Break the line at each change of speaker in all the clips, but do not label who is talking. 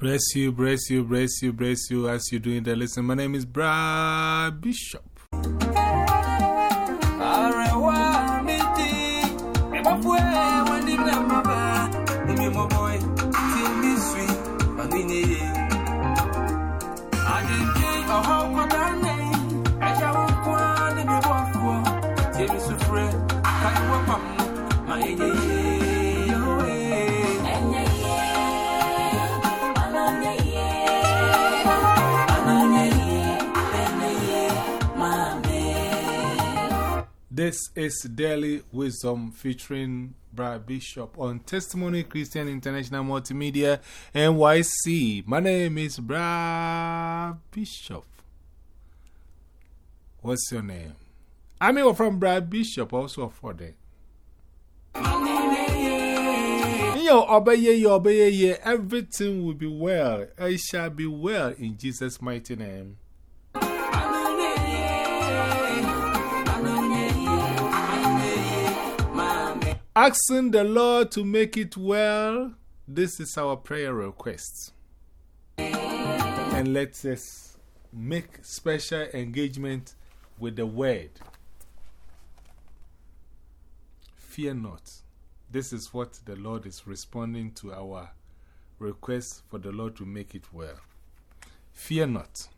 Bless you, bless you, bless you, bless you as you're doing the listen. My name is Brad Bishop. This is Daily Wisdom featuring Brad Bishop on Testimony Christian International Multimedia NYC. My name is Brad Bishop. What's your name? I'm from Brad Bishop, also for ye, everything will be well. It shall be well in Jesus' mighty name. Asking the Lord to make it well, this is our prayer request. And let us make special engagement with the word. Fear not. This is what the Lord is responding to our request for the Lord to make it well. Fear not.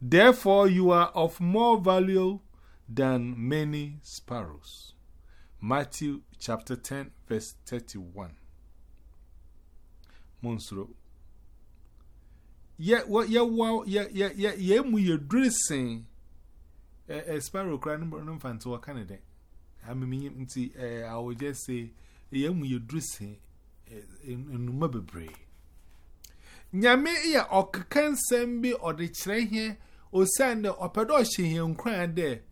Therefore, you are of more value than many sparrows. Matthew chapter 10, verse 31. Monsro. Yeah, what, yeah, wow, yeah, yeah, yeah, yeah, mu your dressing. A sparrow crying, but no fan to a candidate. I mean, I would just say, yeah, mu your dressing in Mubbebre. Nyame ya okakan sembi or the chere here, or send the opedoshi here and crying there.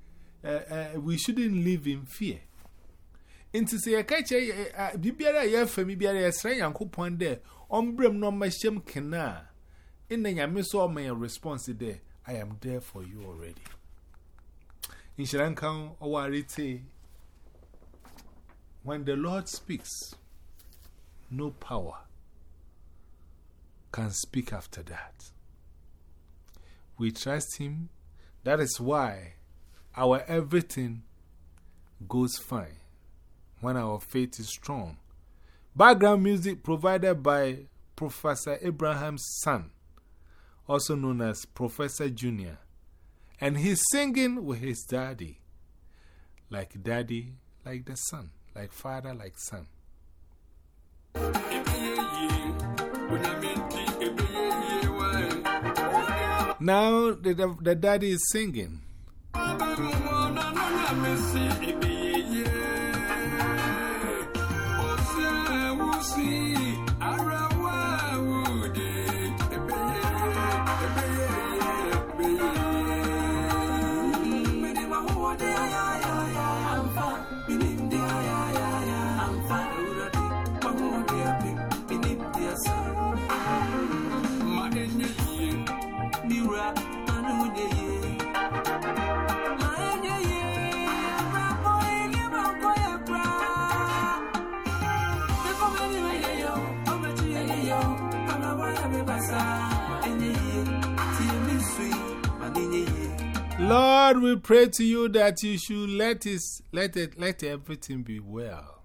We shouldn't live in fear. Inti se ya kache bibiara ya fami biara ya sra yankopon de ombrem no mashem kena inna nyame so o my response there i am there for you already. In shirankan owarite when the lord speaks no power can speak after that. We trust him. That is why our everything goes fine when our faith is strong. Background music provided by Professor Abraham's son, also known as Professor Junior, and he's singing with his daddy. Like daddy, like the son, like father, like son. Now the, the, the daddy is singing. Lord, we pray to you that you should let, us, let, it, let everything be well.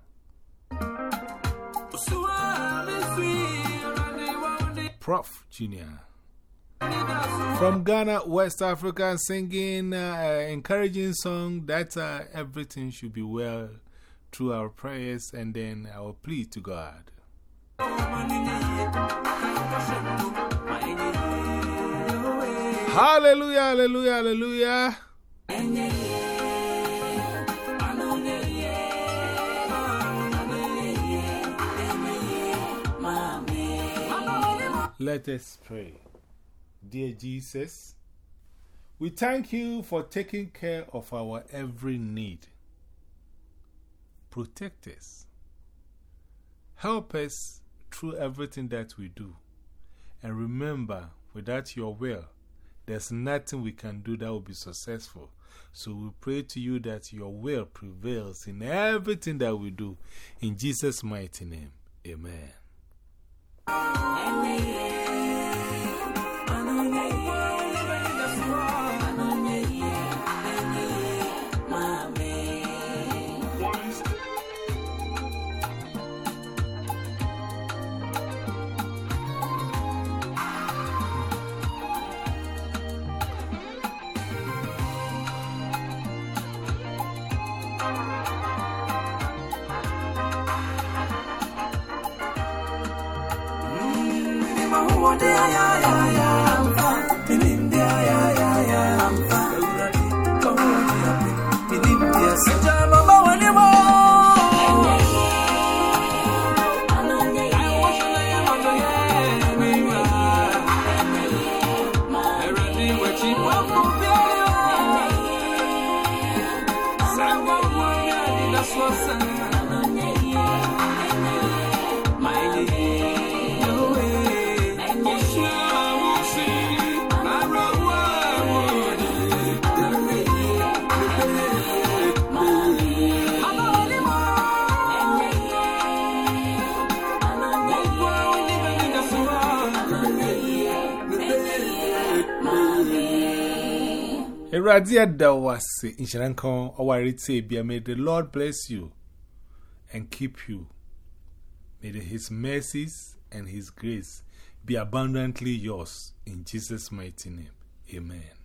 Prof. Junior. From Ghana, West Africa, singing uh, encouraging song that uh, everything should be well through our prayers and then our plea to God. Hallelujah, hallelujah, hallelujah. Let us pray. Dear Jesus, we thank you for taking care of our every need. Protect us. Help us through everything that we do. And remember, without your will, there's nothing we can do that will be successful. So we pray to you that your will prevails in everything that we do. In Jesus' mighty name, amen. Sosa. Radia Dawasi Sharanko, or Ritibia, may the Lord bless you and keep you. May his mercies and his grace be abundantly yours in Jesus' mighty name. Amen.